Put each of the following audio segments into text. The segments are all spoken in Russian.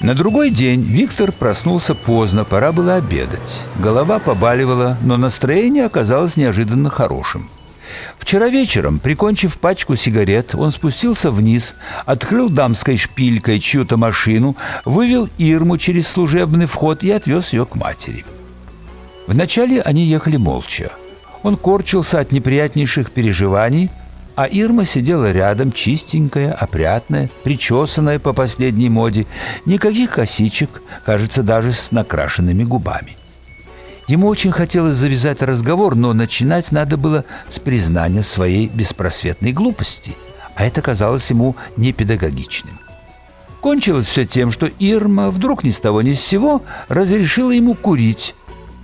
На другой день Виктор проснулся поздно, пора было обедать. Голова побаливала, но настроение оказалось неожиданно хорошим. Вчера вечером, прикончив пачку сигарет, он спустился вниз, открыл дамской шпилькой чью-то машину, вывел Ирму через служебный вход и отвез ее к матери. Вначале они ехали молча. Он корчился от неприятнейших переживаний, а Ирма сидела рядом, чистенькая, опрятная, причесанная по последней моде, никаких косичек, кажется, даже с накрашенными губами. Ему очень хотелось завязать разговор, но начинать надо было с признания своей беспросветной глупости, а это казалось ему непедагогичным. Кончилось все тем, что Ирма вдруг ни с того ни с сего разрешила ему курить,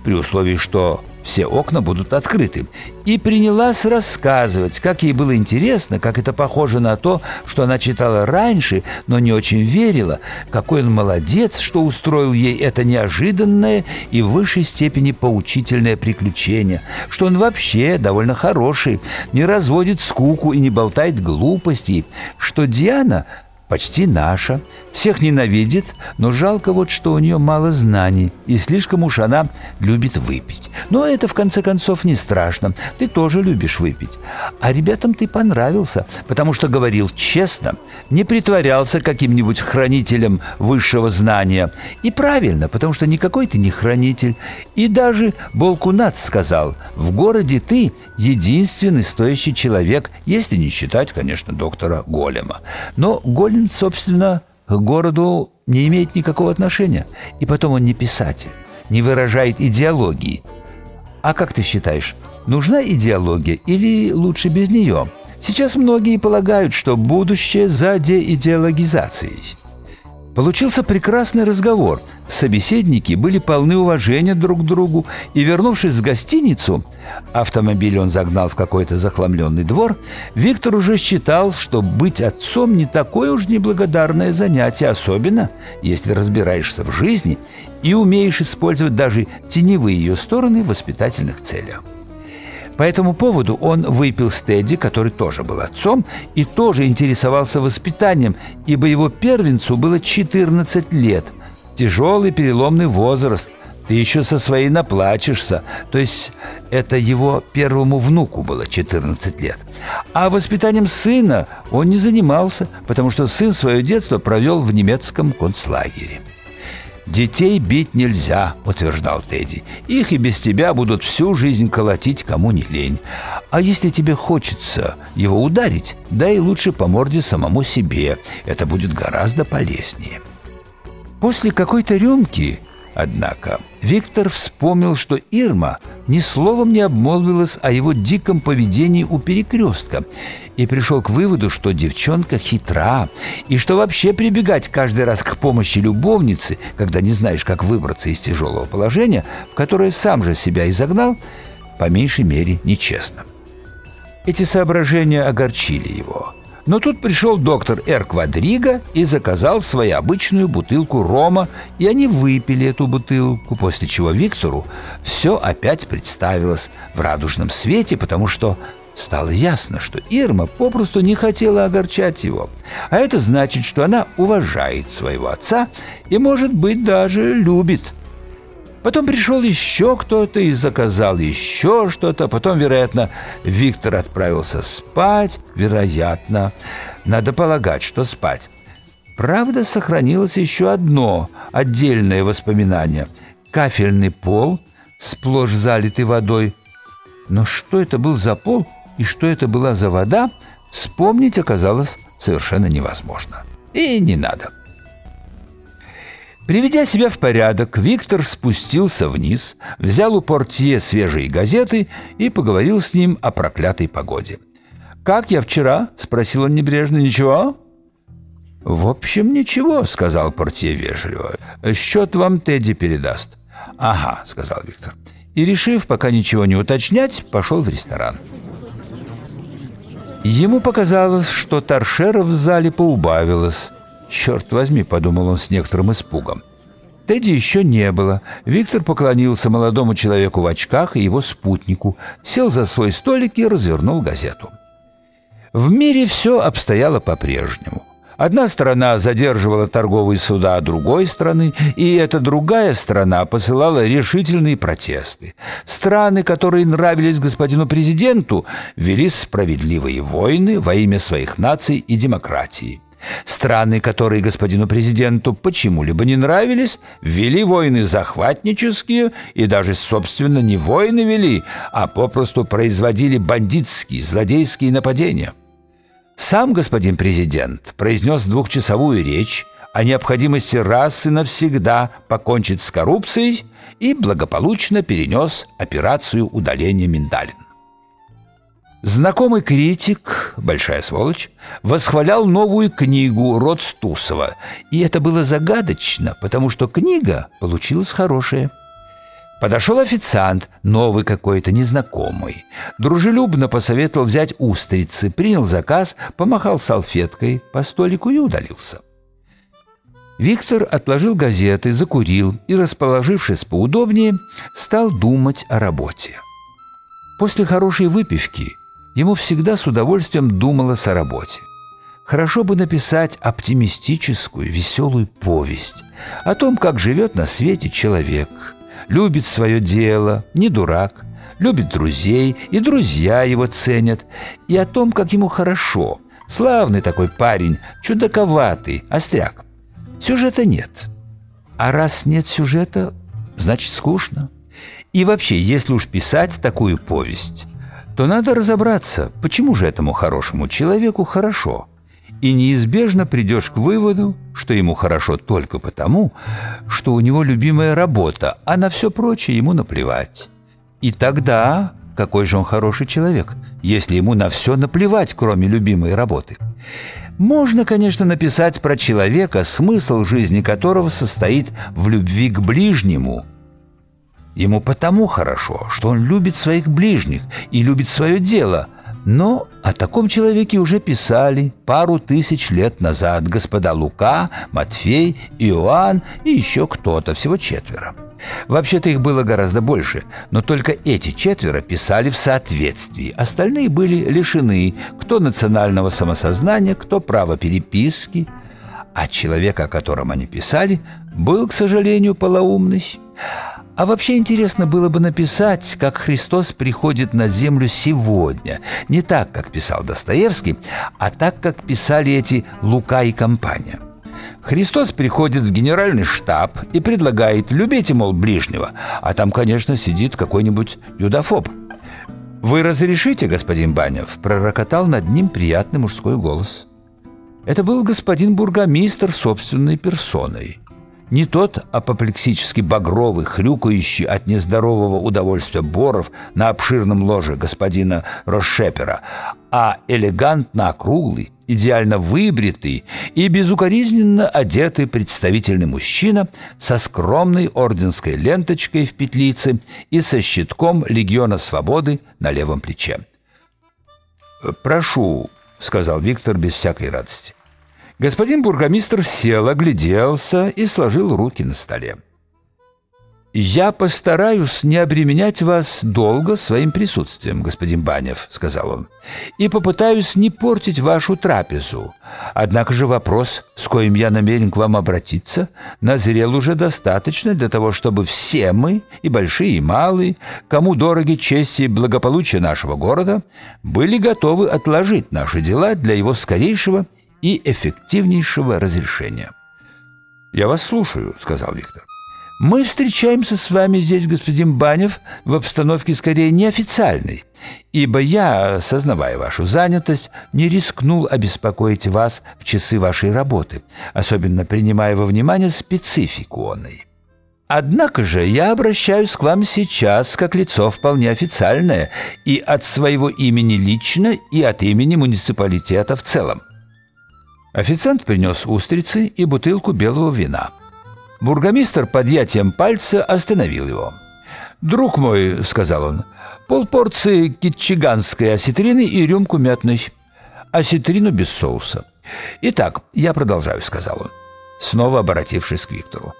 при условии, что все окна будут открыты, и принялась рассказывать, как ей было интересно, как это похоже на то, что она читала раньше, но не очень верила, какой он молодец, что устроил ей это неожиданное и в высшей степени поучительное приключение, что он вообще довольно хороший, не разводит скуку и не болтает глупостей, что Диана почти наша, всех ненавидит, но жалко вот, что у нее мало знаний, и слишком уж она любит выпить. Но это, в конце концов, не страшно. Ты тоже любишь выпить. А ребятам ты понравился, потому что говорил честно, не притворялся каким-нибудь хранителем высшего знания. И правильно, потому что никакой ты не хранитель. И даже Болкунац сказал, в городе ты единственный стоящий человек, если не считать, конечно, доктора Голема. Но Голем, собственно, к городу не имеет никакого отношения. И потом он не писатель, не выражает идеологии. А как ты считаешь, нужна идеология или лучше без нее? Сейчас многие полагают, что будущее за деидеологизацией. Получился прекрасный разговор. Собеседники были полны уважения друг к другу, и, вернувшись в гостиницу, автомобиль он загнал в какой-то захламленный двор, Виктор уже считал, что быть отцом не такое уж неблагодарное занятие, особенно если разбираешься в жизни и умеешь использовать даже теневые ее стороны в воспитательных целях. По этому поводу он выпил с Тедди, который тоже был отцом, и тоже интересовался воспитанием, ибо его первенцу было 14 лет. Тяжелый переломный возраст. Ты еще со своей наплачешься. То есть это его первому внуку было 14 лет. А воспитанием сына он не занимался, потому что сын свое детство провел в немецком концлагере. «Детей бить нельзя», — утверждал Тедди. «Их и без тебя будут всю жизнь колотить, кому не лень. А если тебе хочется его ударить, дай лучше по морде самому себе. Это будет гораздо полезнее». После какой-то рюмки Однако Виктор вспомнил, что Ирма ни словом не обмолвилась о его диком поведении у перекрестка и пришел к выводу, что девчонка хитра и что вообще прибегать каждый раз к помощи любовницы, когда не знаешь, как выбраться из тяжелого положения, в которое сам же себя изогнал, по меньшей мере нечестно. Эти соображения огорчили его – но тут пришел доктор Эр Квадриго и заказал свою обычную бутылку рома, и они выпили эту бутылку, после чего Виктору все опять представилось в радужном свете, потому что стало ясно, что Ирма попросту не хотела огорчать его. А это значит, что она уважает своего отца и, может быть, даже любит – Потом пришел еще кто-то и заказал еще что-то. Потом, вероятно, Виктор отправился спать. Вероятно. Надо полагать, что спать. Правда, сохранилось еще одно отдельное воспоминание. Кафельный пол, сплошь залитый водой. Но что это был за пол и что это была за вода, вспомнить оказалось совершенно невозможно. И не надо. Приведя себя в порядок, Виктор спустился вниз, взял у портье свежие газеты и поговорил с ним о проклятой погоде. «Как я вчера?» — спросил он небрежно. «Ничего?» «В общем, ничего», — сказал портье вежливо. «Счет вам Тедди передаст». «Ага», — сказал Виктор. И, решив пока ничего не уточнять, пошел в ресторан. Ему показалось, что торшеров в зале поубавилось. «Черт возьми», — подумал он с некоторым испугом. Тедди еще не было. Виктор поклонился молодому человеку в очках и его спутнику, сел за свой столик и развернул газету. В мире все обстояло по-прежнему. Одна сторона задерживала торговые суда другой страны, и эта другая страна посылала решительные протесты. Страны, которые нравились господину президенту, вели справедливые войны во имя своих наций и демократии. Страны, которые господину президенту почему-либо не нравились, вели войны захватнические и даже, собственно, не войны вели, а попросту производили бандитские, злодейские нападения. Сам господин президент произнес двухчасовую речь о необходимости раз и навсегда покончить с коррупцией и благополучно перенес операцию удаления миндалин. Знакомый критик, большая сволочь, восхвалял новую книгу Ротстусова, и это было загадочно, потому что книга получилась хорошая – Подошел официант, новый какой-то, незнакомый. Дружелюбно посоветовал взять устрицы, принял заказ, помахал салфеткой по столику и удалился. Виктор отложил газеты, закурил и, расположившись поудобнее, стал думать о работе. После хорошей выпивки ему всегда с удовольствием думалось о работе. Хорошо бы написать оптимистическую, веселую повесть о том, как живет на свете человек – любит свое дело, не дурак, любит друзей, и друзья его ценят, и о том, как ему хорошо. Славный такой парень, чудаковатый, остряк. Сюжета нет. А раз нет сюжета, значит скучно. И вообще, если уж писать такую повесть, то надо разобраться, почему же этому хорошему человеку хорошо – и неизбежно придешь к выводу, что ему хорошо только потому, что у него любимая работа, а на все прочее ему наплевать. И тогда какой же он хороший человек, если ему на все наплевать, кроме любимой работы? Можно, конечно, написать про человека, смысл жизни которого состоит в любви к ближнему. Ему потому хорошо, что он любит своих ближних и любит свое дело – но о таком человеке уже писали пару тысяч лет назад господа Лука, Матфей, Иоанн и еще кто-то, всего четверо. Вообще-то их было гораздо больше, но только эти четверо писали в соответствии. Остальные были лишены кто национального самосознания, кто права переписки. А человек, о котором они писали, был, к сожалению, полоумный. А вообще интересно было бы написать, как Христос приходит на землю сегодня. Не так, как писал Достоевский, а так, как писали эти Лука и компания. Христос приходит в генеральный штаб и предлагает «любите, мол, ближнего», а там, конечно, сидит какой-нибудь юдофоб. «Вы разрешите, господин Банев?» – пророкотал над ним приятный мужской голос. Это был господин бургомистр собственной персоной – не тот апоплексически багровый, хрюкающий от нездорового удовольствия Боров на обширном ложе господина Рошепера, а элегантно округлый, идеально выбритый и безукоризненно одетый представительный мужчина со скромной орденской ленточкой в петлице и со щитком легиона свободы на левом плече. «Прошу», — сказал Виктор без всякой радости. Господин бургомистр сел, огляделся и сложил руки на столе. «Я постараюсь не обременять вас долго своим присутствием, господин Банев», — сказал он, «и попытаюсь не портить вашу трапезу. Однако же вопрос, с коим я намерен к вам обратиться, назрел уже достаточно для того, чтобы все мы, и большие, и малые, кому дороги честь и благополучие нашего города, были готовы отложить наши дела для его скорейшего и эффективнейшего разрешения. «Я вас слушаю», — сказал Виктор. «Мы встречаемся с вами здесь, господин Банев, в обстановке скорее неофициальной, ибо я, сознавая вашу занятость, не рискнул обеспокоить вас в часы вашей работы, особенно принимая во внимание специфику оной. Однако же я обращаюсь к вам сейчас как лицо вполне официальное и от своего имени лично, и от имени муниципалитета в целом. Официант принес устрицы и бутылку белого вина. Бургомистр подъятием пальца остановил его. «Друг мой», — сказал он, — «полпорции китчиганской осетрины и рюмку мятной. Осетрину без соуса». «Итак, я продолжаю», — сказал он, снова обратившись к Виктору.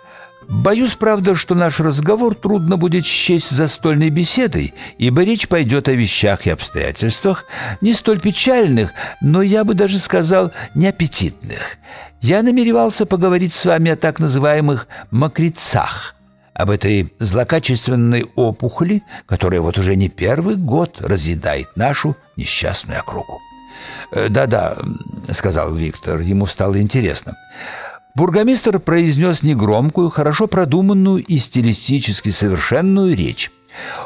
Боюсь, правда, что наш разговор трудно будет счесть застольной беседой, ибо речь пойдет о вещах и обстоятельствах не столь печальных, но я бы даже сказал неаппетитных. Я намеревался поговорить с вами о так называемых «мокрецах», об этой злокачественной опухоли, которая вот уже не первый год разъедает нашу несчастную округу. «Э, «Да-да», — сказал Виктор, ему стало интересно. Бургомистр произнес негромкую, хорошо продуманную и стилистически совершенную речь.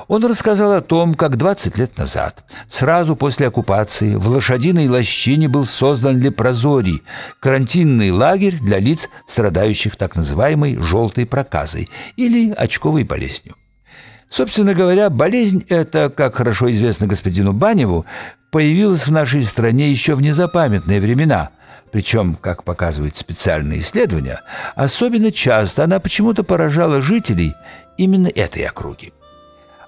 Он рассказал о том, как 20 лет назад, сразу после оккупации, в лошадиной лощине был создан лепрозорий, карантинный лагерь для лиц, страдающих так называемой «желтой проказой» или очковой болезнью. Собственно говоря, болезнь эта, как хорошо известно господину Баневу, появилась в нашей стране еще в незапамятные времена – причем, как показывают специальные исследования, особенно часто она почему-то поражала жителей именно этой округи.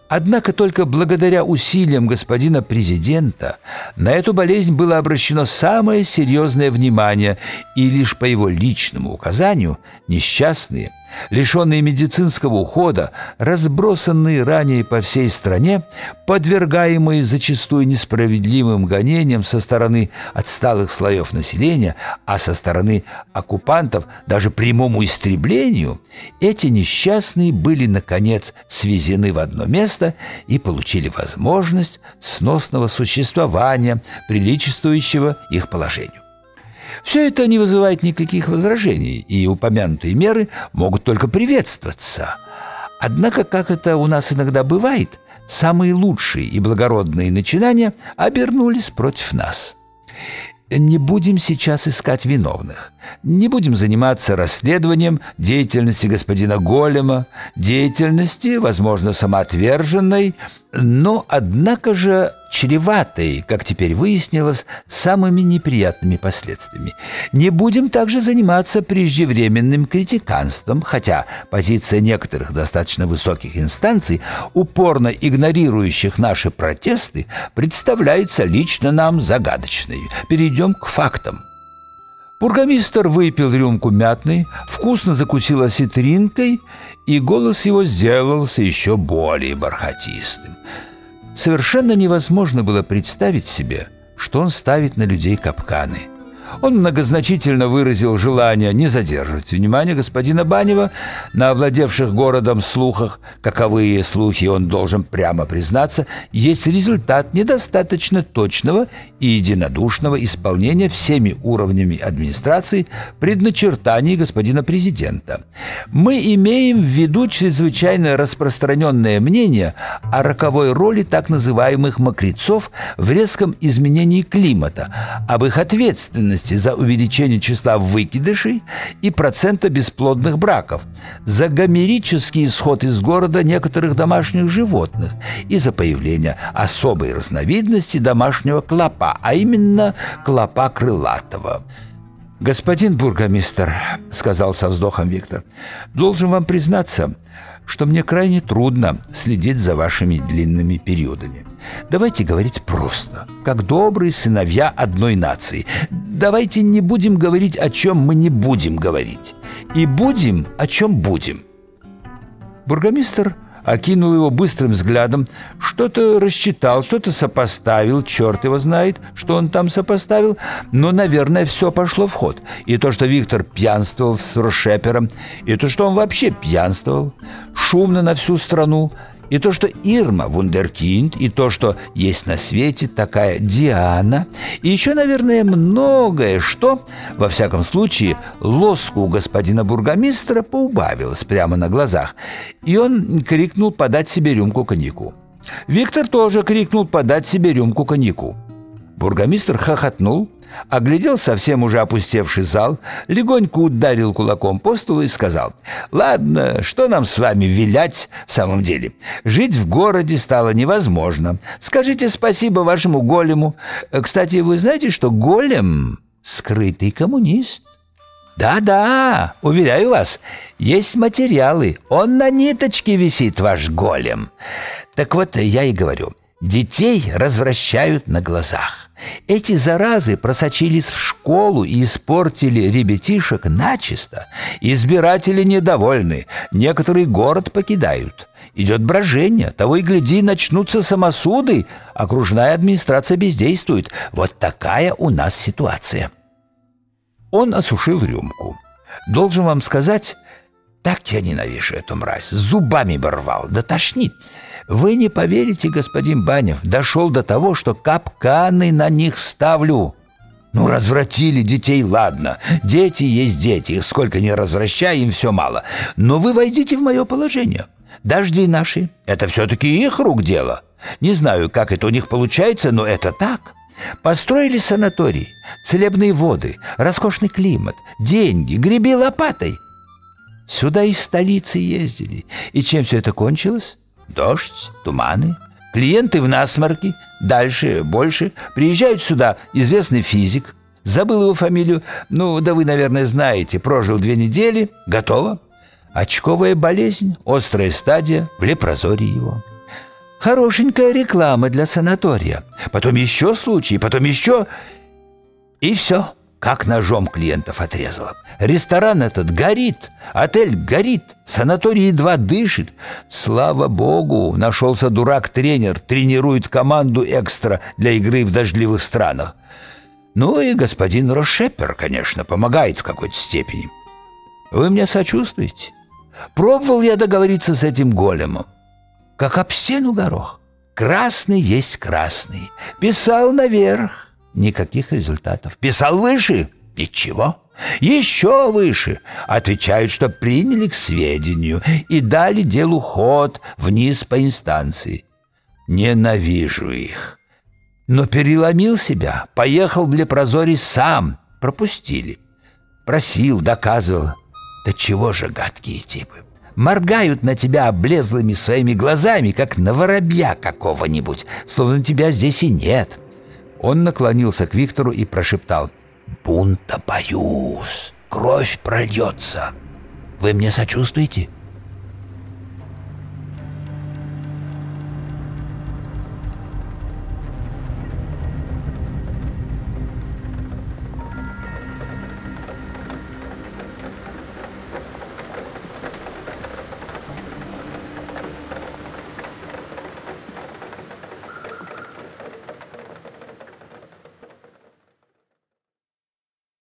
Однако только благодаря усилиям господина президента на эту болезнь было обращено самое серьезное внимание, и лишь по его личному указанию несчастные – лишенные медицинского ухода, разбросанные ранее по всей стране, подвергаемые зачастую несправедливым гонениям со стороны отсталых слоев населения, а со стороны оккупантов даже прямому истреблению, эти несчастные были, наконец, свезены в одно место и получили возможность сносного существования, приличествующего их положению. Все это не вызывает никаких возражений, и упомянутые меры могут только приветствоваться. Однако, как это у нас иногда бывает, самые лучшие и благородные начинания обернулись против нас. Не будем сейчас искать виновных. Не будем заниматься расследованием деятельности господина Голема, деятельности, возможно, самоотверженной, но, однако же, чреватой, как теперь выяснилось, самыми неприятными последствиями. Не будем также заниматься преждевременным критиканством, хотя позиция некоторых достаточно высоких инстанций, упорно игнорирующих наши протесты, представляется лично нам загадочной. Перейдем к фактам. Бургомистр выпил рюмку мятной, вкусно закусил осетринкой, и голос его сделался еще более бархатистым. Совершенно невозможно было представить себе, что он ставит на людей капканы – он многозначительно выразил желание не задерживать внимание господина Банева на овладевших городом слухах. Каковые слухи, он должен прямо признаться, есть результат недостаточно точного и единодушного исполнения всеми уровнями администрации предначертаний господина президента. Мы имеем в виду чрезвычайно распространенное мнение о роковой роли так называемых мокрецов в резком изменении климата, об их ответственности ответственности за увеличение числа выкидышей и процента бесплодных браков, за гомерический исход из города некоторых домашних животных и за появление особой разновидности домашнего клопа, а именно клопа крылатого. «Господин бургомистр», — сказал со вздохом Виктор, — «должен вам признаться, что мне крайне трудно следить за вашими длинными периодами. Давайте говорить просто, как добрые сыновья одной нации. Давайте не будем говорить, о чем мы не будем говорить. И будем, о чем будем. Бургомистр окинул его быстрым взглядом, что-то рассчитал, что-то сопоставил, черт его знает, что он там сопоставил, но, наверное, все пошло в ход. И то, что Виктор пьянствовал с Рошепером, и то, что он вообще пьянствовал, шумно на всю страну – и то, что Ирма вундеркинд, и то, что есть на свете такая Диана, и еще, наверное, многое, что, во всяком случае, лоску у господина бургомистра поубавилось прямо на глазах, и он крикнул подать себе рюмку коньяку. Виктор тоже крикнул подать себе рюмку коньяку. Бургомистр хохотнул, оглядел совсем уже опустевший зал, легонько ударил кулаком по столу и сказал, «Ладно, что нам с вами вилять в самом деле? Жить в городе стало невозможно. Скажите спасибо вашему голему. Кстати, вы знаете, что голем — скрытый коммунист?» «Да-да, уверяю вас, есть материалы. Он на ниточке висит, ваш голем. Так вот, я и говорю, детей развращают на глазах. Эти заразы просочились в школу и испортили ребятишек начисто. Избиратели недовольны, некоторые город покидают. Идет брожение, того и гляди, начнутся самосуды, окружная администрация бездействует. Вот такая у нас ситуация. Он осушил рюмку. Должен вам сказать, так я ненавижу эту мразь, зубами бы рвал, да тошнит. Вы не поверите, господин Банев, дошел до того, что капканы на них ставлю. Ну, развратили детей, ладно. Дети есть дети, их сколько ни развращай, им все мало. Но вы войдите в мое положение. Дожди наши — это все-таки их рук дело. Не знаю, как это у них получается, но это так. Построили санаторий, целебные воды, роскошный климат, деньги, греби лопатой. Сюда из столицы ездили. И чем все это кончилось? Дождь, туманы, клиенты в насморке, дальше, больше. Приезжают сюда известный физик, забыл его фамилию, ну, да вы, наверное, знаете, прожил две недели, готово. Очковая болезнь, острая стадия, в лепрозории его. Хорошенькая реклама для санатория. Потом еще случаи, потом еще... И все как ножом клиентов отрезало. Ресторан этот горит, отель горит, санаторий едва дышит. Слава богу, нашелся дурак-тренер, тренирует команду экстра для игры в дождливых странах. Ну и господин Рошепер, конечно, помогает в какой-то степени. Вы мне сочувствуете? Пробовал я договориться с этим големом. Как об стену горох. Красный есть красный. Писал наверх. Никаких результатов. Писал выше? Ничего. Еще выше. Отвечают, что приняли к сведению и дали делу ход вниз по инстанции. Ненавижу их. Но переломил себя, поехал в Лепрозорий сам. Пропустили. Просил, доказывал. Да чего же гадкие типы. Моргают на тебя облезлыми своими глазами, как на воробья какого-нибудь, словно тебя здесь и нет. Он наклонился к Виктору и прошептал «Бунта боюсь, кровь прольется. Вы мне сочувствуете?»